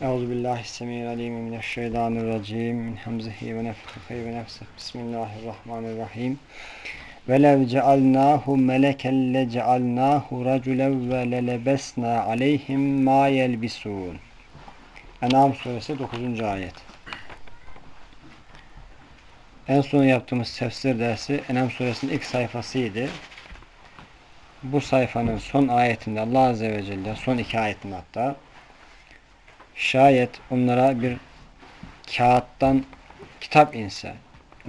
Euzu billahi semî'il alîm mineşşeytanirracîm min hamzihi ve nefsihi ve nefsihi. Bismillahirrahmanirrahim. Ve lev cealnahu meleken le cealnahu raculen ve lelebesna aleyhim ma yelbisun. En'am suresi 9. ayet. En son yaptığımız tefsir dersi En'am suresinin ilk sayfasıydı. Bu sayfanın son ayetinde Allah Azze ve Celle son iki ayetinde hatta şayet onlara bir kağıttan kitap inse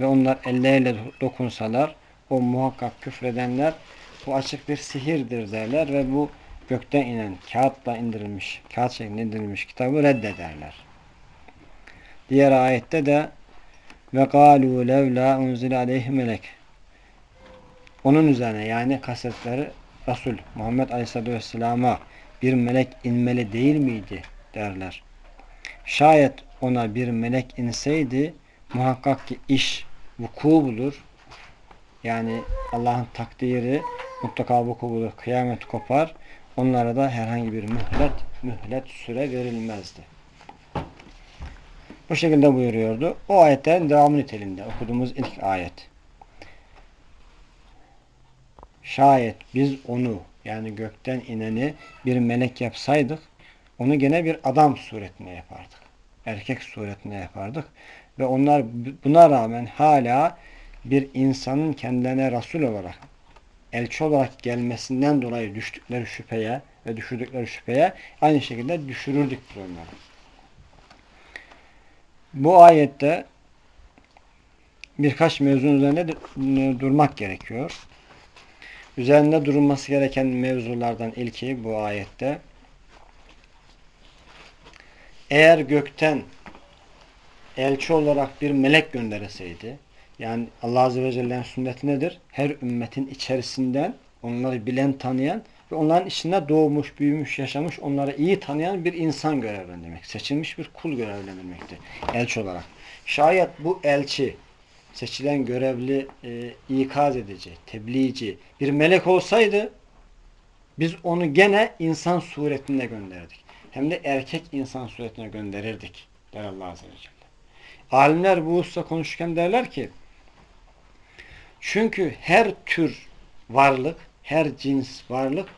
ve onlar elleriyle dokunsalar o muhakkak küfredenler bu açık bir sihirdir derler ve bu gökten inen kağıtla indirilmiş kağıt şeklinde indirilmiş kitabı reddederler. Diğer ayette de ve galu levla unzile aleyhi melek onun üzerine yani kasetleri Resul Muhammed Aleyhisselatü Vesselam'a bir melek inmeli değil miydi derler. Şayet ona bir melek inseydi muhakkak ki iş vuku bulur. Yani Allah'ın takdiri mutlaka vuku bulur. Kıyamet kopar. Onlara da herhangi bir mühlet, mühlet süre verilmezdi. Bu şekilde buyuruyordu. O ayetten devamı nitelinde okuduğumuz ilk ayet. Şayet biz onu yani gökten ineni bir melek yapsaydık onu gene bir adam suretine yapardık. Erkek suretine yapardık. Ve onlar buna rağmen hala bir insanın kendilerine Resul olarak elçi olarak gelmesinden dolayı düştükleri şüpheye ve düşürdükleri şüpheye aynı şekilde düşürürdük onları. Bu ayette birkaç mevzunun üzerinde durmak gerekiyor. Üzerinde durulması gereken mevzulardan ilki bu ayette eğer gökten elçi olarak bir melek gönderilseydi yani Allah Azze ve Celle'nin sünneti nedir? Her ümmetin içerisinden onları bilen, tanıyan ve onların içinde doğmuş, büyümüş, yaşamış, onları iyi tanıyan bir insan görevlendirmek. Seçilmiş bir kul görevlendirmektir. Elçi olarak. Şayet bu elçi seçilen görevli e, ikaz edici, tebliğci bir melek olsaydı biz onu gene insan suretinde gönderdik. Hem de erkek insan suretine gönderirdik der Allah Azze ve Celle. Alimler bu hususta konuşurken derler ki çünkü her tür varlık, her cins varlık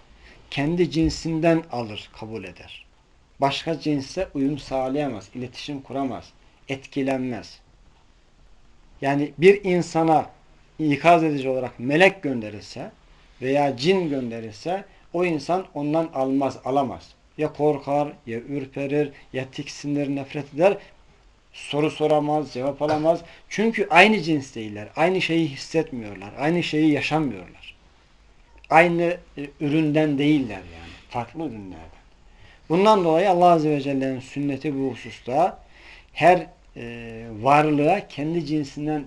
kendi cinsinden alır, kabul eder. Başka cinse uyum sağlayamaz, iletişim kuramaz, etkilenmez. Yani bir insana ikaz edici olarak melek gönderirse veya cin gönderirse o insan ondan almaz, alamaz. Ya korkar, ya ürperir, ya tiksinir, nefret eder. Soru soramaz, cevap alamaz. Çünkü aynı cins değiller. Aynı şeyi hissetmiyorlar. Aynı şeyi yaşamıyorlar. Aynı e, üründen değiller yani. Farklı ürünlerden. Bundan dolayı Allah Azze ve Celle'nin sünneti bu hususta her e, varlığa kendi cinsinden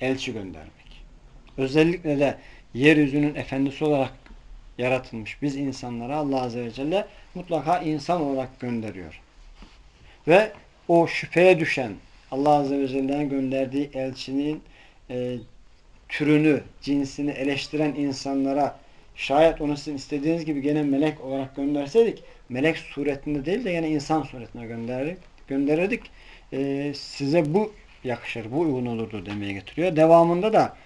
elçi göndermek. Özellikle de yeryüzünün efendisi olarak yaratılmış biz insanlara Allah Azze ve Celle mutlaka insan olarak gönderiyor. Ve o şüpheye düşen Allah Azze ve Celle'nin gönderdiği elçinin e, türünü, cinsini eleştiren insanlara şayet onu sizin istediğiniz gibi gene melek olarak gönderseydik melek suretinde değil de gene insan suretine gönderdik, gönderirdik. E, size bu yakışır, bu uygun olurdu demeye getiriyor. Devamında da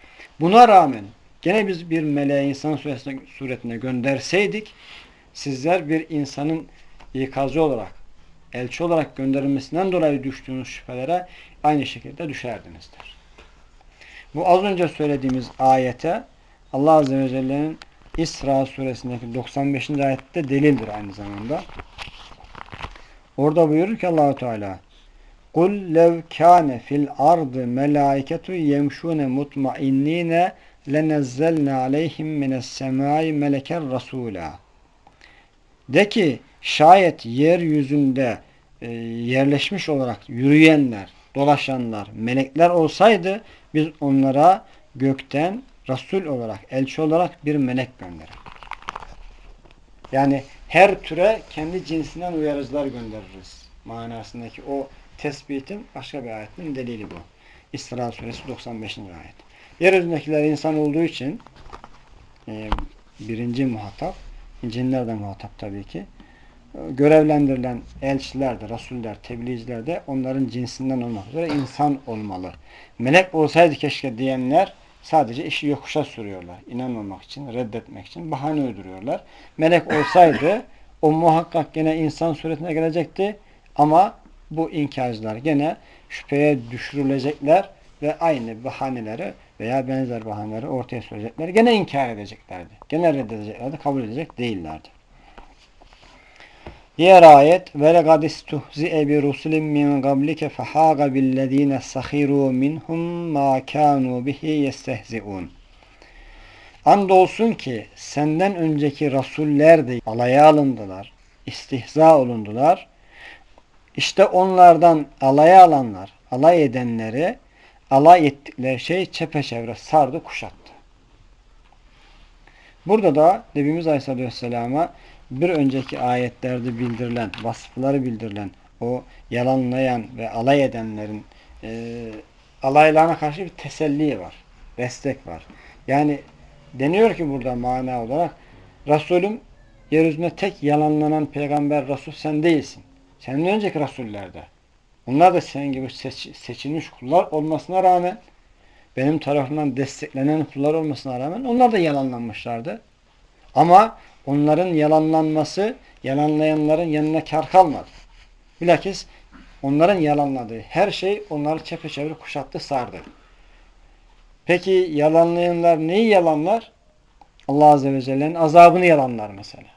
buna rağmen gene biz bir meleği insan suretine, suretine gönderseydik sizler bir insanın ikazı olarak, elçi olarak gönderilmesinden dolayı düştüğünüz şüphelere aynı şekilde düşerdinizdir. Bu az önce söylediğimiz ayete Allah Azze ve Celle'nin İsra suresindeki 95. ayette delildir aynı zamanda. Orada buyurur ki Allahu Teala Kul lev kâne fil ardı melâiketu yemşûne mutmainnîne lenezzelne aleyhim mines semâi meleken rasûlâ de ki şayet yeryüzünde e, yerleşmiş olarak yürüyenler, dolaşanlar, melekler olsaydı biz onlara gökten Resul olarak, elçi olarak bir melek gönderirdik. Yani her türe kendi cinsinden uyarıcılar göndeririz. Manasındaki o tespitin başka bir ayetin delili bu. İsra suresi 95. ayet. Yeryüzündekiler insan olduğu için e, birinci muhatap cinler de muhatap tabii ki. görevlendirilen elçiler de, rasuller, tebliğciler de onların cinsinden olmak üzere insan olmalı. Melek olsaydı keşke diyenler sadece işi yokuşa sürüyorlar. İnanmamak için, reddetmek için bahane uyduruyorlar. Melek olsaydı o muhakkak gene insan suretine gelecekti ama bu inkarcılar gene şüpheye düşürülecekler ve aynı bahaneleri veya benzer bahaneleri ortaya sürecekler. Gene inkar edeceklerdi. Gene reddedeceklerdi. Kabul edecek değillerdi. Diğer ayet وَلَقَدْ اسْتُهْزِئَ بِرُسُلٍ مِّنْ قَبْلِكَ فَحَاقَ بِالَّذ۪ينَ سَخِرُوا مِنْهُمْ مَا كَانُوا بِهِ يَسْتَهْزِئُونَ Andolsun ki senden önceki rasuller de alaya alındılar, istihza olundular. İşte onlardan alaya alanlar, alay edenleri, alay ettikleri şey çepeçevre sardı, kuşattı. Burada da Nebimiz Aleyhisselatü Vesselam'a bir önceki ayetlerde bildirilen, vasıfları bildirilen o yalanlayan ve alay edenlerin e, alaylarına karşı bir teselli var. Destek var. Yani deniyor ki burada mana olarak Resulüm yeryüzünde tek yalanlanan peygamber Resul sen değilsin. Senden önceki Resullerde. Onlar da senin gibi seç, seçilmiş kullar olmasına rağmen benim tarafından desteklenen kullar olmasına rağmen onlar da yalanlanmışlardı. Ama onların yalanlanması yalanlayanların yanına kar kalmadı. Bilakis onların yalanladığı her şey onları çepeçevre kuşattı, sardı. Peki yalanlayanlar neyi yalanlar? Allah Azze ve Celle'nin azabını yalanlar mesela.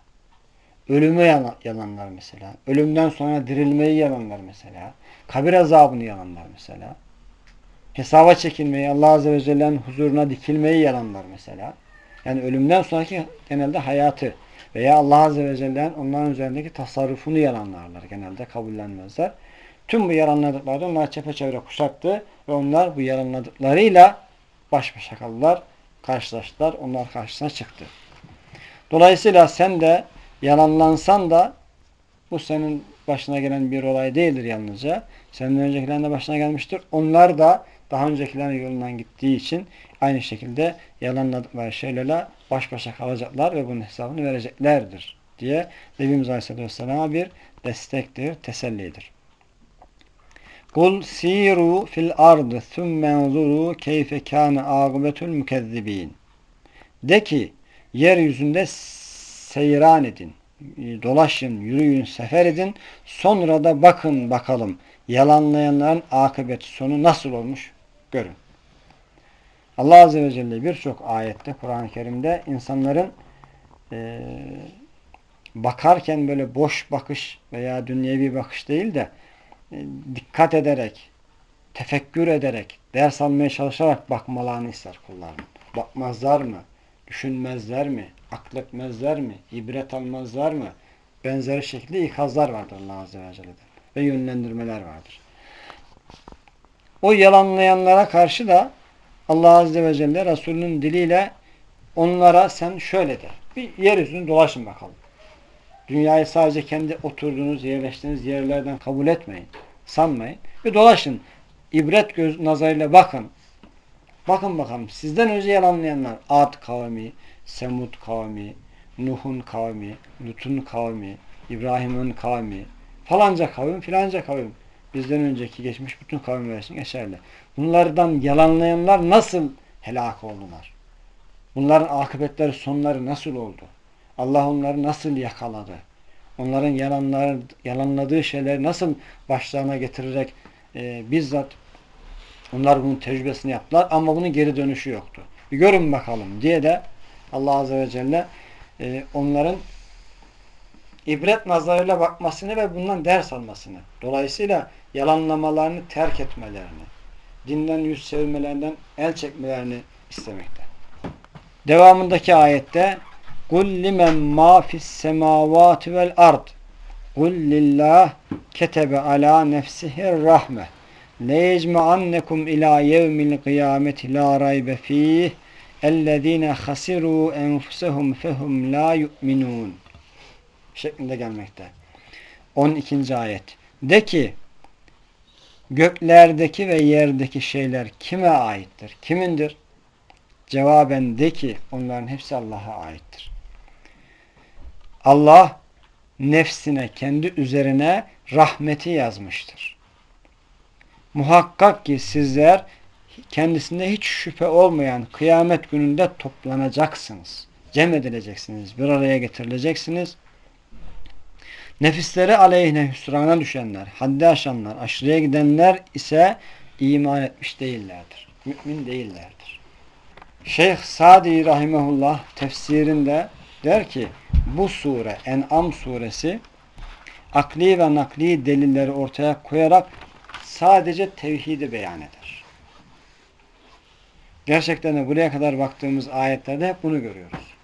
Ölümü yalanlar mesela. Ölümden sonra dirilmeyi yalanlar mesela. Kabir azabını yalanlar mesela. Hesaba çekilmeyi, Allah Azze ve Celle'nin huzuruna dikilmeyi yalanlar mesela. Yani ölümden sonraki genelde hayatı veya Allah Azze ve Celle'nin onların üzerindeki tasarrufunu yalanlarlar. Genelde kabullenmezler. Tüm bu yalanladıkları onlar çepeçevre kuşattı ve onlar bu yalanladıklarıyla baş başa kaldılar, karşılaştılar, onlar karşısına çıktı. Dolayısıyla sen de yalanlansan da bu senin başına gelen bir olay değildir yalnızca. Senin öncekilerin de başına gelmiştir. Onlar da daha öncekilerin yolundan gittiği için aynı şekilde yalanladıkları şeylerle baş başa kalacaklar ve bunun hesabını vereceklerdir diye Nebimiz Aleyhisselatü Vesselam'a bir destektir, tesellidir. Kul siru fil ardı thumme enzuru keyfe kâne âgıbetul mükezzibîn. De ki yeryüzünde seyran edin, dolaşın, yürüyün, sefer edin. Sonra da bakın bakalım yalanlayanların akıbeti sonu nasıl olmuş görün. Allah Azze ve Celle birçok ayette Kur'an-ı Kerim'de insanların e, bakarken böyle boş bakış veya dünyevi bakış değil de e, dikkat ederek, tefekkür ederek, ders almaya çalışarak bakmalarını ister kulların. Bakmazlar mı? Düşünmezler mi? Akletmezler mi? İbret almazlar mı? Benzeri şekilde ikazlar vardır Allah Azze ve Celle'den. Ve yönlendirmeler vardır. O yalanlayanlara karşı da Allah Azze ve Celle Resulünün diliyle onlara sen şöyle de bir yeryüzünü dolaşın bakalım. Dünyayı sadece kendi oturduğunuz, yerleştiğiniz yerlerden kabul etmeyin. Sanmayın. Ve dolaşın. İbret göz nazarıyla bakın. Bakın bakalım sizden önce yalanlayanlar Ad kavmi, Semud kavmi, Nuh'un kavmi, Lut'un kavmi, İbrahim'in kavmi, falanca kavim, filanca kavim. Bizden önceki geçmiş bütün kavimler için geçerli. Bunlardan yalanlayanlar nasıl helak oldular? Bunların akıbetleri, sonları nasıl oldu? Allah onları nasıl yakaladı? Onların yalanları, yalanladığı şeyleri nasıl başlarına getirerek e, bizzat onlar bunun tecrübesini yaptılar ama bunun geri dönüşü yoktu. Bir görün bakalım diye de Allah Azze ve Celle e, onların ibret nazarıyla bakmasını ve bundan ders almasını, dolayısıyla yalanlamalarını terk etmelerini, dinden yüz çevirmelerinden el çekmelerini istemekte. Devamındaki ayette قُلْ لِمَنْ مَا فِي السَّمَاوَاتِ وَالْأَرْضِ قُلْ لِلّٰهِ كَتَبَ عَلَى نَفْسِهِ الرَّحْمَةِ لَيَجْمَعَنَّكُمْ إِلَى يَوْمِ الْقِيَامَةِ لَا رَيْبَ فِيهِ اَلَّذ۪ينَ خَسِرُوا اَنْفُسَهُمْ فَهُمْ لَا يُؤْمِنُونَ şeklinde gelmekte. 12. ayet. De ki göklerdeki ve yerdeki şeyler kime aittir? Kimindir? Cevaben de ki onların hepsi Allah'a aittir. Allah nefsine, kendi üzerine rahmeti yazmıştır. Muhakkak ki sizler kendisinde hiç şüphe olmayan kıyamet gününde toplanacaksınız. Cem edileceksiniz, bir araya getirileceksiniz. Nefisleri aleyhine hüsrana düşenler, haddi aşanlar, aşırıya gidenler ise iman etmiş değillerdir. Mümin değillerdir. Şeyh Sadi Rahimehullah tefsirinde der ki bu sure En'am suresi akli ve nakli delilleri ortaya koyarak sadece tevhidi beyan eder. Gerçekten de buraya kadar baktığımız ayetlerde hep bunu görüyoruz.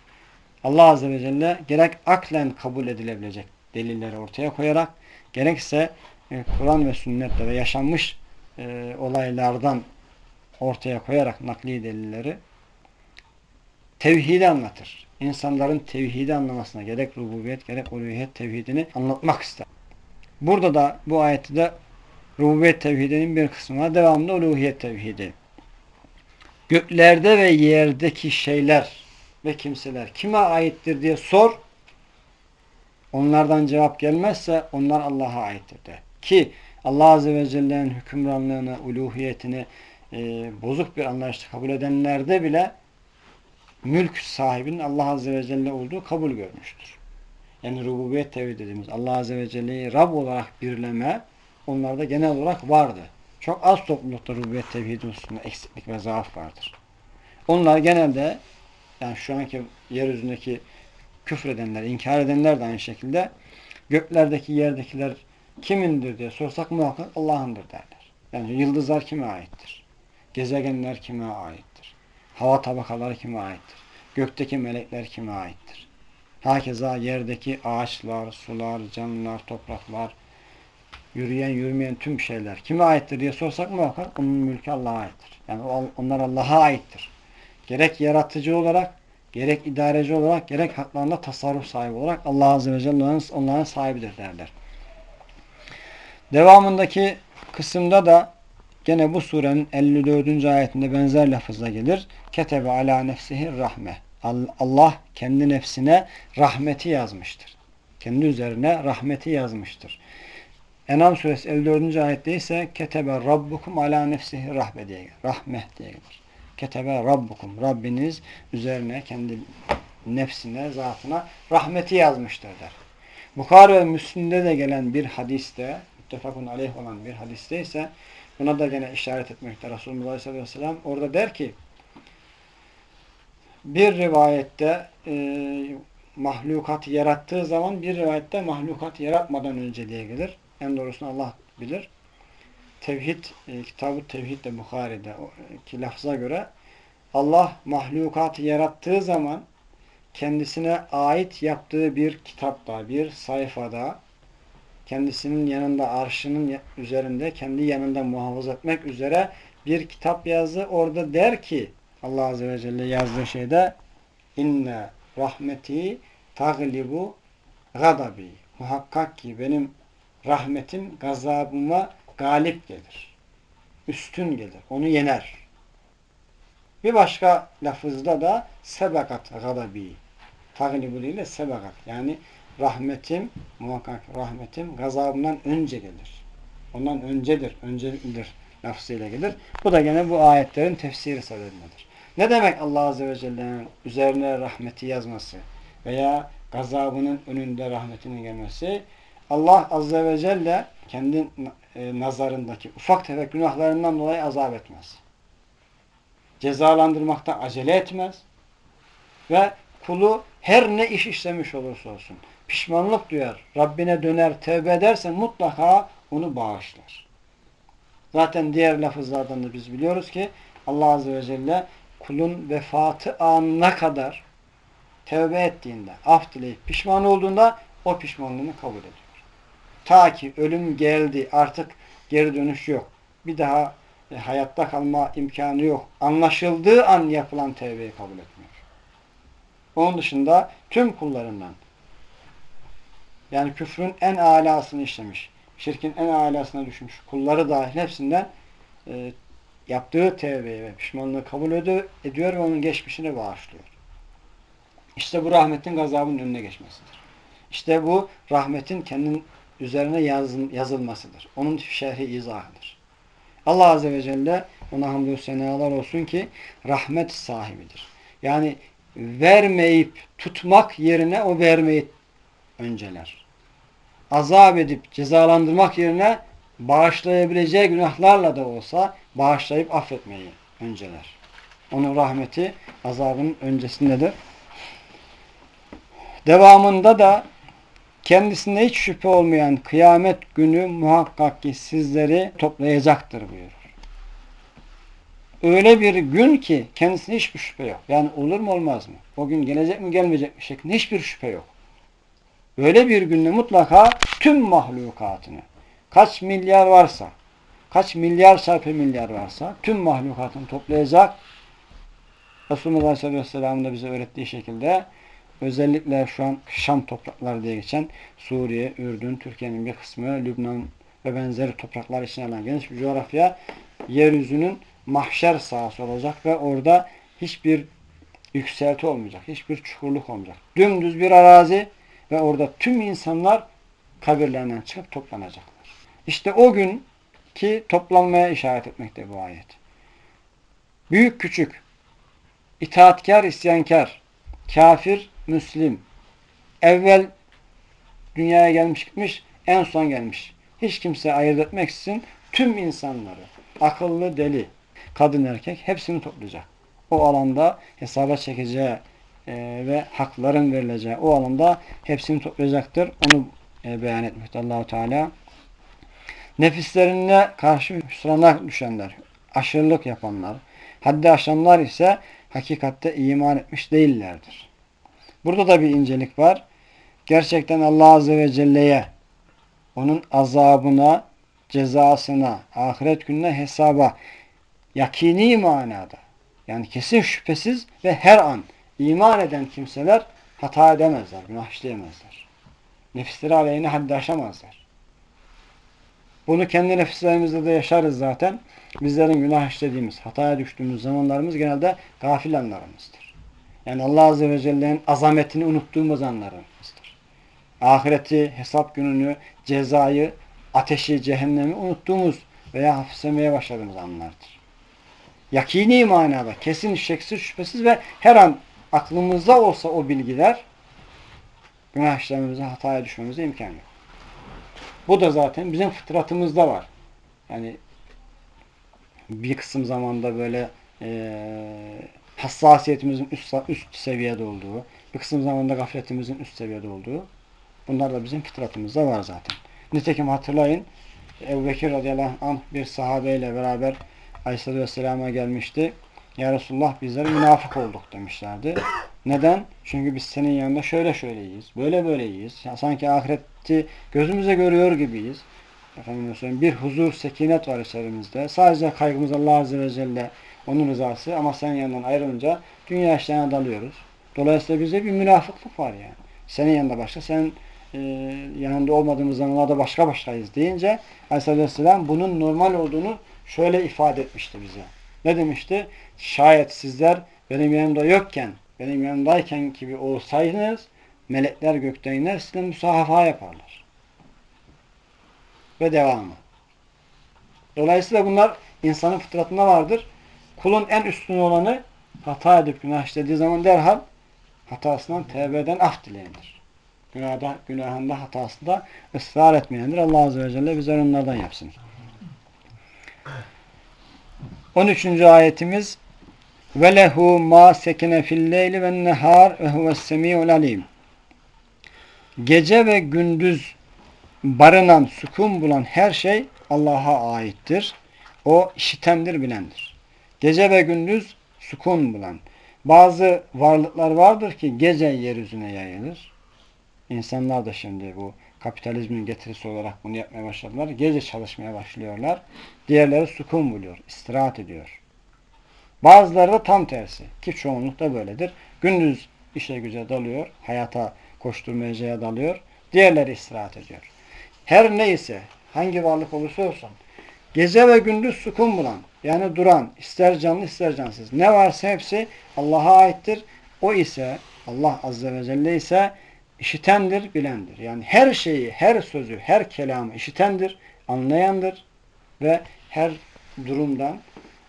Allah Azze ve Celle gerek aklen kabul edilebilecek delilleri ortaya koyarak gerekse e, Kur'an ve sünnetle ve yaşanmış e, olaylardan ortaya koyarak nakli delilleri tevhidi anlatır. İnsanların tevhidi anlamasına gerek rububiyet gerek uluhiyet tevhidini anlatmak ister. Burada da bu ayette de rububiyet tevhidinin bir kısmı var. Devamında uluhiyet tevhidi. Göklerde ve yerdeki şeyler ve kimseler kime aittir diye sor. Onlardan cevap gelmezse onlar Allah'a aittir de. Ki Allah Azze ve Celle'nin hükümranlığını, uluhiyetini e, bozuk bir anlayışla kabul edenlerde bile mülk sahibinin Allah Azze ve Celle olduğu kabul görmüştür. Yani rububiyet tevhid dediğimiz Allah Azze ve Celle'yi Rab olarak birleme onlarda genel olarak vardı. Çok az toplulukta rububiyet tevhidi hususunda eksiklik ve zaaf vardır. Onlar genelde yani şu anki yeryüzündeki küfredenler, inkar edenler de aynı şekilde göklerdeki yerdekiler kimindir diye sorsak muhakkak Allah'ındır derler. Yani yıldızlar kime aittir? Gezegenler kime aittir? Hava tabakaları kime aittir? Gökteki melekler kime aittir? Hakeza yerdeki ağaçlar, sular, canlılar, topraklar, yürüyen, yürümeyen tüm şeyler kime aittir diye sorsak muhakkak onun mülkü Allah'a aittir. Yani onlar Allah'a aittir. Gerek yaratıcı olarak, gerek idareci olarak, gerek haklarında tasarruf sahibi olarak Allah Azze ve Celle onların sahibidir derler. Devamındaki kısımda da gene bu surenin 54. ayetinde benzer lafızla gelir. Ketebe ala nefsihi rahme. Allah kendi nefsine rahmeti yazmıştır. Kendi üzerine rahmeti yazmıştır. Enam suresi 54. ayette ise ketebe rabbukum ala nefsihi rahme diye gelir. Rahme diye gelir. Ketebe rabbukum. Rabbiniz üzerine kendi nefsine, zatına rahmeti yazmıştır der. Bukhara ve Müslim'de de gelen bir hadiste muttefakun aleyh olan bir hadiste ise buna da gene işaret etmekte Resulullah Aleyhisselatü Vesselam orada der ki bir rivayette e, mahlukat yarattığı zaman bir rivayette mahlukat yaratmadan önce diye gelir. En doğrusunu Allah bilir. Tevhid, e, kitabı Tevhid de Bukhari'de e, ki lafza göre Allah mahlukatı yarattığı zaman kendisine ait yaptığı bir kitapta, bir sayfada kendisinin yanında arşının üzerinde kendi yanında muhafaza etmek üzere bir kitap yazdı. Orada der ki Allah Azze ve Celle yazdığı şeyde inne rahmeti taglibu gadabi muhakkak ki benim rahmetim gazabıma galip gelir. Üstün gelir. Onu yener. Bir başka lafızda da sebekat gadabi taglibu değil de sebekat yani rahmetim muhakkak rahmetim gazabından önce gelir. Ondan öncedir, öncelidir lafzıyla gelir. Bu da gene bu ayetlerin tefsiri sebebindedir. Ne demek Allah Azze ve Celle'nin üzerine rahmeti yazması veya gazabının önünde rahmetinin gelmesi? Allah Azze ve Celle kendi e, nazarındaki ufak tefek günahlarından dolayı azap etmez. Cezalandırmakta acele etmez. Ve kulu her ne iş işlemiş olursa olsun pişmanlık duyar, Rabbine döner, tevbe edersen mutlaka onu bağışlar. Zaten diğer lafızlardan da biz biliyoruz ki Allah Azze ve Celle kulun vefatı anına kadar tevbe ettiğinde, af dileyip pişman olduğunda o pişmanlığını kabul ediyor. Ta ki ölüm geldi, artık geri dönüş yok. Bir daha e, hayatta kalma imkanı yok. Anlaşıldığı an yapılan tevbeyi kabul etmiyor. Onun dışında tüm kullarından yani küfrün en alasını işlemiş, şirkin en alasına düşmüş kulları dahil hepsinden e, yaptığı tevbeyi ve pişmanlığı kabul ediyor, ve onun geçmişini bağışlıyor. İşte bu rahmetin gazabın önüne geçmesidir. İşte bu rahmetin kendinin üzerine yazın, yazılmasıdır. Onun şerhi izahıdır. Allah Azze ve Celle ona hamdü senalar olsun ki rahmet sahibidir. Yani vermeyip tutmak yerine o vermeyi önceler. Azap edip cezalandırmak yerine bağışlayabileceği günahlarla da olsa bağışlayıp affetmeyi önceler. Onun rahmeti azabın öncesindedir. Devamında da kendisinde hiç şüphe olmayan kıyamet günü muhakkak ki sizleri toplayacaktır buyurur. Öyle bir gün ki kendisinde hiçbir şüphe yok. Yani olur mu olmaz mı? O gün gelecek mi gelmeyecek mi şeklinde hiçbir şüphe yok. Öyle bir günde mutlaka tüm mahlukatını kaç milyar varsa kaç milyar çarpı milyar varsa tüm mahlukatını toplayacak Resulullah Aleyhisselatü Vesselam'ın da bize öğrettiği şekilde özellikle şu an Şam toprakları diye geçen Suriye, Ürdün, Türkiye'nin bir kısmı, Lübnan ve benzeri topraklar için alan geniş bir coğrafya yeryüzünün mahşer sahası olacak ve orada hiçbir yükselti olmayacak, hiçbir çukurluk olmayacak. Dümdüz bir arazi ve orada tüm insanlar kabirlerinden çıkıp toplanacaklar. İşte o gün ki toplanmaya işaret etmekte bu ayet. Büyük küçük, itaatkar, isyankar, kafir, müslim, evvel dünyaya gelmiş gitmiş, en son gelmiş. Hiç kimse ayırt etmeksizin tüm insanları, akıllı, deli, kadın, erkek hepsini toplayacak. O alanda hesaba çekeceği e, ve hakların verileceği o alanda hepsini toplayacaktır. Onu e, beyan etmekte Allahu Teala. Nefislerine karşı hüsrana düşenler, aşırılık yapanlar, haddi aşanlar ise hakikatte iman etmiş değillerdir. Burada da bir incelik var. Gerçekten Allah Azze ve Celle'ye, onun azabına, cezasına, ahiret gününe hesaba, yakini manada, yani kesin şüphesiz ve her an iman eden kimseler hata edemezler, günah işleyemezler. Nefisleri aleyhine haddi aşamazlar. Bunu kendi nefislerimizde de yaşarız zaten. Bizlerin günah işlediğimiz, hataya düştüğümüz zamanlarımız genelde gafil anlarımızdır. Yani Allah Azze ve Celle'nin azametini unuttuğumuz anlarımızdır. Ahireti, hesap gününü, cezayı, ateşi, cehennemi unuttuğumuz veya hafiflemeye başladığımız anlardır. Yakini manada, kesin, şeksiz, şüphesiz ve her an aklımızda olsa o bilgiler günah işlememize, hataya düşmemize imkan yok. Bu da zaten bizim fıtratımızda var. Yani bir kısım zamanda böyle e, hassasiyetimizin üst, üst seviyede olduğu, bir kısım zamanda gafletimizin üst seviyede olduğu bunlar da bizim fıtratımızda var zaten. Nitekim hatırlayın Ebu Bekir radıyallahu anh bir sahabeyle beraber Aleyhisselatü Vesselam'a gelmişti. Ya Resulullah bizler münafık olduk demişlerdi. Neden? Çünkü biz senin yanında şöyle şöyleyiz, böyle böyleyiz. Ya sanki ahireti gözümüze görüyor gibiyiz. Efendim bir huzur, sekinet var içerimizde. Sadece kaygımız Allah Azze ve Celle, onun rızası ama senin yanından ayrılınca dünya işlerine dalıyoruz. Dolayısıyla bize bir münafıklık var yani. Senin yanında başka, senin e, yanında olmadığımız zamanlarda başka başkayız deyince Aleyhisselatü Vesselam bunun normal olduğunu şöyle ifade etmişti bize. Ne demişti? Şayet sizler benim yanımda yokken, benim yanımdayken gibi olsaydınız, melekler gökten iner, sizinle müsahafa yaparlar. Ve devamı. Dolayısıyla bunlar insanın fıtratında vardır. Kulun en üstün olanı hata edip günah işlediği zaman derhal hatasından tevbe eden af dileyendir. Günahda, günahında, hatasında ısrar etmeyendir. Allah Azze ve Celle bize onlardan yapsın. 13. ayetimiz sekine fil leyli ve nehar ve huves semi'ul alim. Gece ve gündüz barınan, sükun bulan her şey Allah'a aittir. O işitendir, bilendir. Gece ve gündüz sükun bulan. Bazı varlıklar vardır ki gece yeryüzüne yayılır. İnsanlar da şimdi bu kapitalizmin getirisi olarak bunu yapmaya başladılar. Gece çalışmaya başlıyorlar. Diğerleri sukun buluyor, istirahat ediyor. Bazıları da tam tersi ki çoğunluk da böyledir. Gündüz işe güce dalıyor, hayata koşturmacaya dalıyor. Diğerleri istirahat ediyor. Her neyse, hangi varlık olursa olsun, gece ve gündüz sukun bulan, yani duran, ister canlı ister cansız, ne varsa hepsi Allah'a aittir. O ise, Allah Azze ve Celle ise işitendir, bilendir. Yani her şeyi, her sözü, her kelamı işitendir, anlayandır ve her durumdan,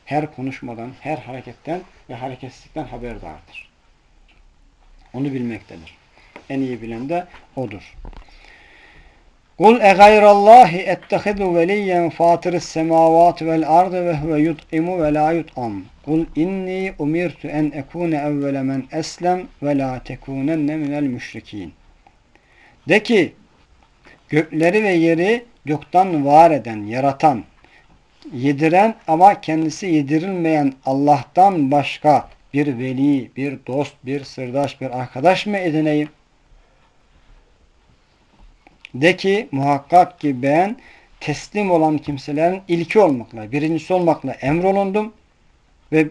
her konuşmadan, her hareketten ve hareketsizlikten haberdardır. Onu bilmektedir. En iyi bilen de odur. Kul e gayrallahi ettehidu veliyen fatiris semavat vel ardı ve huve yut'imu ve la yut'am. Kul inni umirtu en ekune evvele men eslem ve la tekunenne minel müşrikin. De ki gökleri ve yeri yoktan var eden, yaratan, yediren ama kendisi yedirilmeyen Allah'tan başka bir veli, bir dost, bir sırdaş, bir arkadaş mı edineyim? De ki muhakkak ki ben teslim olan kimselerin ilki olmakla, birincisi olmakla emrolundum ve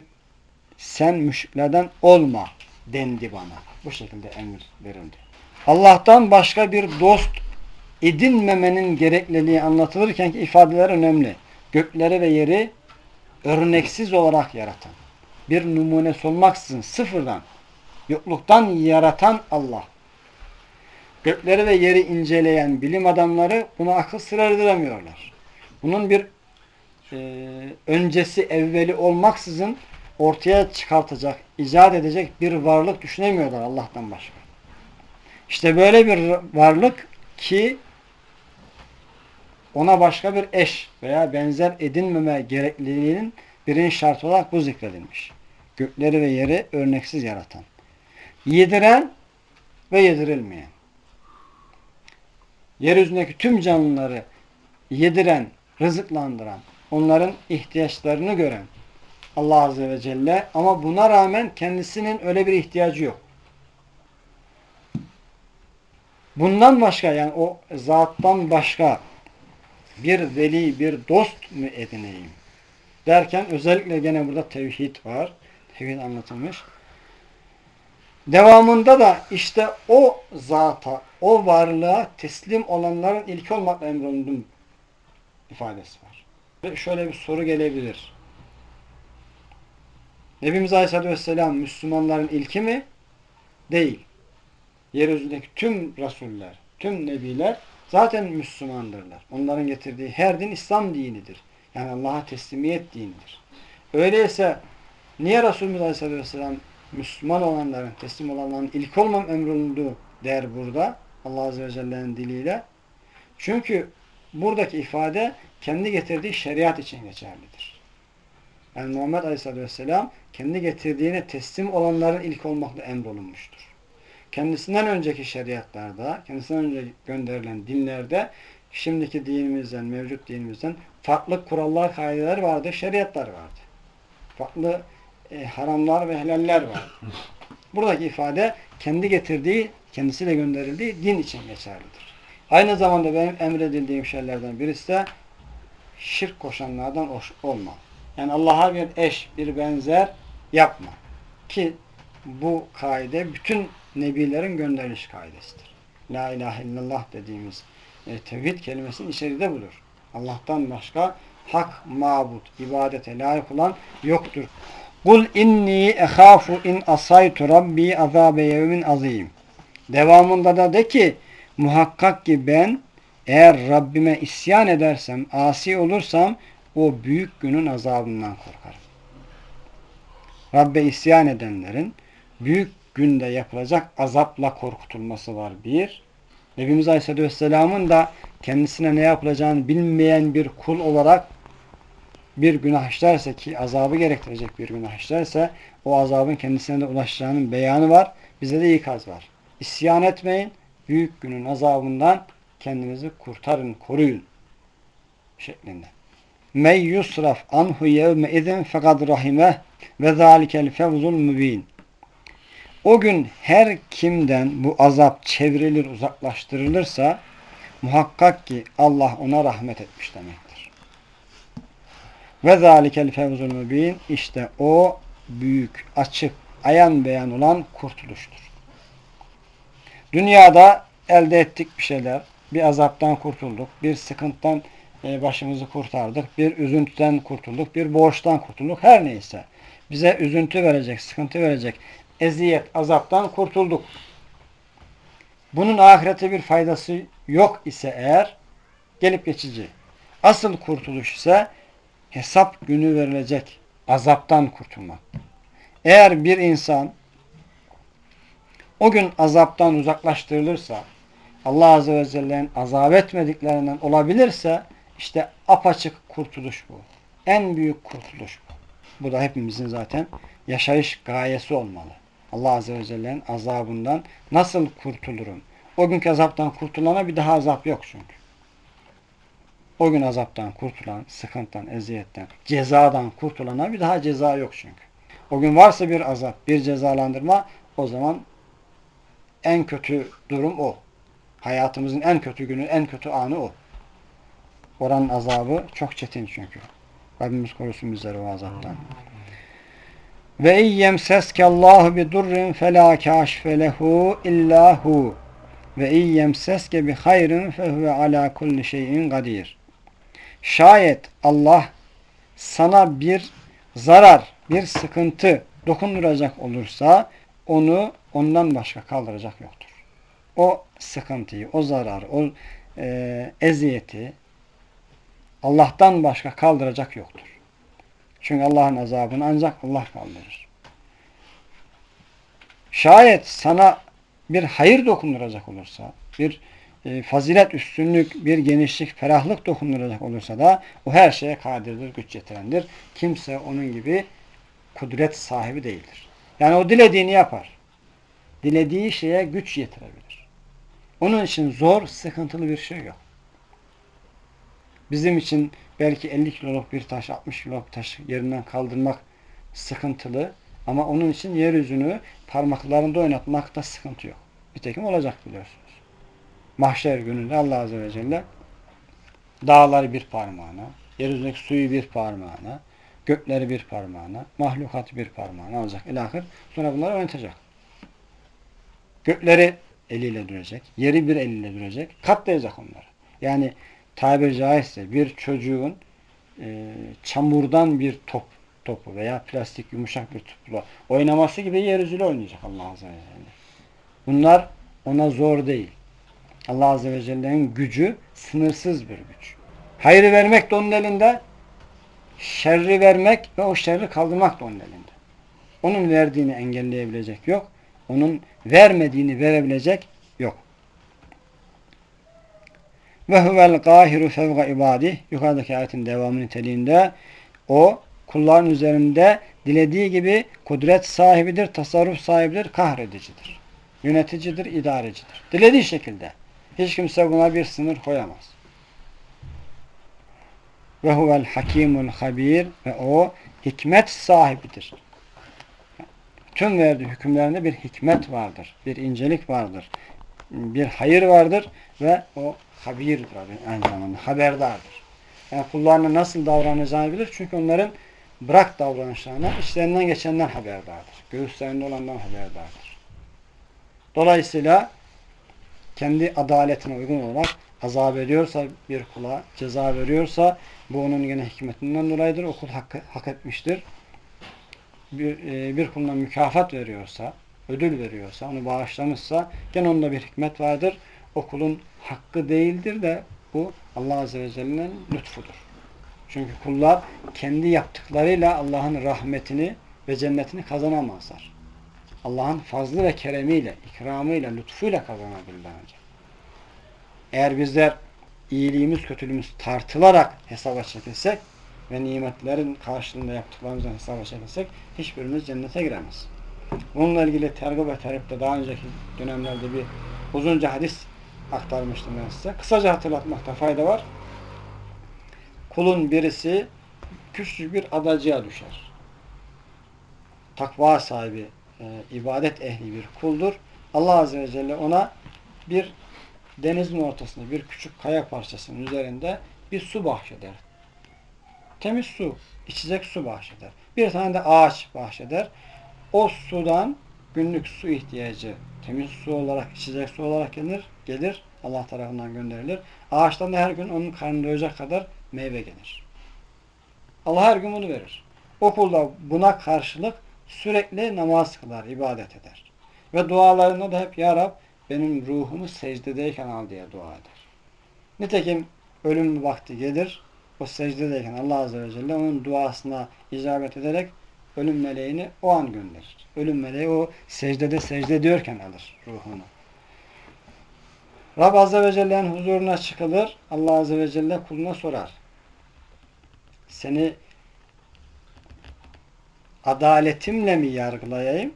sen müşriklerden olma dendi bana. Bu şekilde emir verildi. Allah'tan başka bir dost edinmemenin gerekliliği anlatılırken ki ifadeler önemli. Gökleri ve yeri örneksiz olarak yaratan, bir numunesi olmaksızın sıfırdan, yokluktan yaratan Allah. Gökleri ve yeri inceleyen bilim adamları buna akıl sır erdiremiyorlar. Bunun bir e, öncesi, evveli olmaksızın ortaya çıkartacak, icat edecek bir varlık düşünemiyorlar Allah'tan başka. İşte böyle bir varlık ki ona başka bir eş veya benzer edinmeme gerekliliğinin birinci şartı olarak bu zikredilmiş. Gökleri ve yeri örneksiz yaratan. Yediren ve yedirilmeyen. Yeryüzündeki tüm canlıları yediren, rızıklandıran, onların ihtiyaçlarını gören Allah Azze ve Celle ama buna rağmen kendisinin öyle bir ihtiyacı yok. Bundan başka yani o zattan başka bir veli, bir dost mu edineyim? Derken özellikle gene burada tevhid var. Tevhid anlatılmış. Devamında da işte o zata, o varlığa teslim olanların ilk olmakla emrolundum ifadesi var. Ve şöyle bir soru gelebilir. Nebimiz Aleyhisselatü Vesselam Müslümanların ilki mi? Değil. Yeryüzündeki tüm Resuller, tüm Nebiler zaten Müslümandırlar. Onların getirdiği her din İslam dinidir. Yani Allah'a teslimiyet dinidir. Öyleyse niye Resulümüz Aleyhisselatü Vesselam Müslüman olanların, teslim olanların ilk olmam emrolundu der burada Allah Azze ve Celle'nin diliyle. Çünkü buradaki ifade kendi getirdiği şeriat için geçerlidir. Yani Muhammed Aleyhisselatü Vesselam kendi getirdiğine teslim olanların ilk olmakla emrolunmuştur. Kendisinden önceki şeriatlarda, kendisinden önce gönderilen dinlerde şimdiki dinimizden, mevcut dinimizden farklı kurallar, kaideler vardı, şeriatlar vardı. Farklı e, haramlar ve helaller var. Buradaki ifade kendi getirdiği, kendisiyle gönderildiği din için geçerlidir. Aynı zamanda benim emredildiğim şeylerden birisi de şirk koşanlardan olma. Yani Allah'a bir eş, bir benzer yapma. Ki bu kaide bütün nebilerin gönderiliş kaidesidir. La ilahe illallah dediğimiz e, tevhid kelimesinin içeriği de budur. Allah'tan başka hak, mabut, ibadete layık olan yoktur. Kul inni ehafu in asaytu rabbi azabe yevmin azim. Devamında da de ki muhakkak ki ben eğer Rabbime isyan edersem, asi olursam o büyük günün azabından korkarım. Rabbe isyan edenlerin büyük günde yapılacak azapla korkutulması var bir. Nebimiz Aleyhisselatü Vesselam'ın da kendisine ne yapılacağını bilmeyen bir kul olarak bir günah işlerse ki azabı gerektirecek bir günah işlerse o azabın kendisine de ulaşacağının beyanı var. Bize de ikaz var. İsyan etmeyin. Büyük günün azabından kendinizi kurtarın, koruyun şeklinde. Men yusraf anhu yevme izin fekad rahimeh ve zalikel fevzul mübin. O gün her kimden bu azap çevrilir, uzaklaştırılırsa muhakkak ki Allah ona rahmet etmiş demektir. Ve zalikel fevzul mübin işte o büyük, açık, ayan beyan olan kurtuluştur. Dünyada elde ettik bir şeyler, bir azaptan kurtulduk, bir sıkıntıdan e, başımızı kurtardık, bir üzüntüden kurtulduk, bir borçtan kurtulduk, her neyse. Bize üzüntü verecek, sıkıntı verecek, eziyet, azaptan kurtulduk. bunun ahirete bir faydası yok ise eğer gelip geçici. Asıl kurtuluş ise hesap günü verilecek azaptan kurtulmak. Eğer bir insan o gün azaptan uzaklaştırılırsa Allah Azze ve Celle'nin azap etmediklerinden olabilirse işte apaçık kurtuluş bu. En büyük kurtuluş bu. Bu da hepimizin zaten yaşayış gayesi olmalı. Allah Azze ve Celle'nin azabından nasıl kurtulurum? O günkü azaptan kurtulana bir daha azap yok çünkü. O gün azaptan kurtulan, sıkıntıdan, eziyetten, cezadan kurtulana bir daha ceza yok çünkü. O gün varsa bir azap, bir cezalandırma o zaman en kötü durum o. Hayatımızın en kötü günü, en kötü anı o. Oranın azabı çok çetin çünkü. Rabbimiz korusun bizleri o azaptan. Ve iyyemseske Allahu bi durrin fela kâşfe lehu illa hu. Ve iyyemseske bi hayrin fehuve ala kulli şeyin kadir. Şayet Allah sana bir zarar, bir sıkıntı dokunduracak olursa onu ondan başka kaldıracak yoktur. O sıkıntıyı, o zararı, o e, eziyeti Allah'tan başka kaldıracak yoktur. Çünkü Allah'ın azabını ancak Allah kaldırır. Şayet sana bir hayır dokunduracak olursa, bir e, fazilet, üstünlük, bir genişlik, ferahlık dokunduracak olursa da o her şeye kadirdir, güç yetirendir. Kimse onun gibi kudret sahibi değildir. Yani o dilediğini yapar. Dilediği şeye güç yetirebilir. Onun için zor, sıkıntılı bir şey yok. Bizim için belki 50 kiloluk bir taş, 60 kiloluk taş yerinden kaldırmak sıkıntılı. Ama onun için yeryüzünü parmaklarında oynatmakta sıkıntı yok. Nitekim olacak biliyorsunuz. Mahşer gününde Allah Azze ve Celle dağları bir parmağına, yeryüzündeki suyu bir parmağına, gökleri bir parmağına, mahlukatı bir parmağına alacak. İlahir. Sonra bunları oynatacak. Gökleri eliyle dürecek. Yeri bir eliyle dürecek. Katlayacak onları. Yani tabiri caizse bir çocuğun e, çamurdan bir top topu veya plastik yumuşak bir topla oynaması gibi yeryüzüyle oynayacak Allah Azze ve Celle. Bunlar ona zor değil. Allah Azze ve Celle'nin gücü sınırsız bir güç. Hayrı vermek de onun elinde, şerri vermek ve o şerri kaldırmak da onun elinde. Onun verdiğini engelleyebilecek yok. Onun vermediğini verebilecek yok. Ve huvel gahiru fevga ibadih. Yukarıdaki ayetin devamı niteliğinde o kulların üzerinde dilediği gibi kudret sahibidir, tasarruf sahibidir, kahredicidir. Yöneticidir, idarecidir. Dilediği şekilde. Hiç kimse buna bir sınır koyamaz. Ve huvel hakimul habir ve o hikmet sahibidir. Tüm verdiği hükümlerinde bir hikmet vardır. Bir incelik vardır. Bir hayır vardır ve o habirdir aynı zamanda. Haberdardır. Yani kullarına nasıl davranacağını bilir. Çünkü onların bırak davranışlarına içlerinden geçenden haberdardır. Göğüslerinde olandan haberdardır. Dolayısıyla kendi adaletine uygun olarak azap ediyorsa bir kula, ceza veriyorsa bu onun yine hikmetinden dolayıdır. O kul hak, hak etmiştir. Bir, e, bir kuluna mükafat veriyorsa, ödül veriyorsa, onu bağışlamışsa gene onda bir hikmet vardır. O kulun hakkı değildir de bu Allah Azze ve Celle'nin lütfudur. Çünkü kullar kendi yaptıklarıyla Allah'ın rahmetini ve cennetini kazanamazlar. Allah'ın fazlı ve keremiyle, ikramıyla, lütfuyla kazanabilirler ancak. Eğer bizler iyiliğimiz, kötülüğümüz tartılarak hesaba çekilsek ve nimetlerin karşılığında yaptıklarımızdan hesaba çekilsek hiçbirimiz cennete giremez. Bununla ilgili tergib ve teripte daha önceki dönemlerde bir uzunca hadis aktarmıştım ben size. Kısaca hatırlatmakta fayda var. Kulun birisi küçük bir adacıya düşer. Takva sahibi, e, ibadet ehli bir kuldur. Allah Azze ve Celle ona bir denizin ortasında bir küçük kaya parçasının üzerinde bir su bahşeder. Temiz su, içecek su bahşeder. Bir tane de ağaç bahşeder. O sudan günlük su ihtiyacı temiz su olarak, içecek su olarak gelir. gelir. Allah tarafından gönderilir. Ağaçtan da her gün onun karnını doyacak kadar meyve gelir. Allah her gün bunu verir. O kul da buna karşılık sürekli namaz kılar, ibadet eder. Ve dualarında da hep Ya Rab benim ruhumu secdedeyken al diye dua eder. Nitekim ölüm vakti gelir. O secdedeyken Allah Azze ve Celle onun duasına icabet ederek ölüm meleğini o an gönderir. Ölüm meleği o secdede secde ediyorken alır ruhunu. Rab Azze ve Celle'nin huzuruna çıkılır. Allah Azze ve Celle kuluna sorar. Seni adaletimle mi yargılayayım,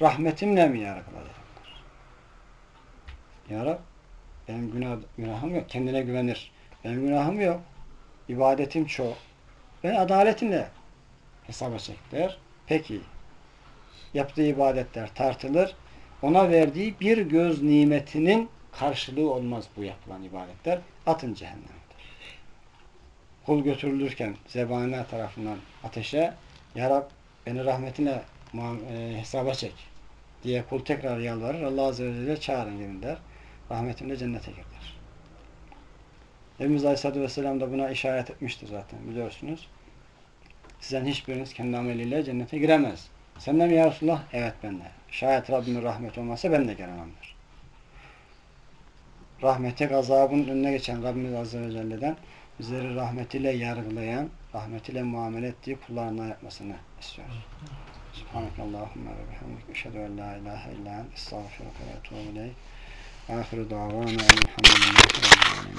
rahmetimle mi yargılayayım? Ya Rab, benim günah, günahım yok. Kendine güvenir. Benim günahım yok. İbadetim çok. Ben adaletimle hesaba çekilir. Peki. Yaptığı ibadetler tartılır. Ona verdiği bir göz nimetinin karşılığı olmaz bu yapılan ibadetler. Atın cehennemde. Kul götürülürken zebaniler tarafından ateşe Ya Rab beni rahmetine e, hesaba çek diye kul tekrar yalvarır. Allah Azze ve Celle çağırın gelin der. Rahmetimle cennete gir der. Nebimiz Aleyhisselatü Vesselam da buna işaret etmiştir zaten biliyorsunuz. Sizden hiçbiriniz kendi ameliyle cennete giremez. Sen de mi ya Resulullah? Evet ben de. Şayet Rabbimin rahmeti olmazsa ben de giremem der. Rahmeti gazabın önüne geçen Rabbimiz Azze ve Celle'den bizleri rahmetiyle yargılayan, rahmetiyle muamele ettiği kullarına yapmasını istiyoruz. Subhanakallahumma ve bihamdik. Eşhedü en la ilahe illa ent. Estağfiruka ve etûbü ileyk. Ahiru davana elhamdülillahi.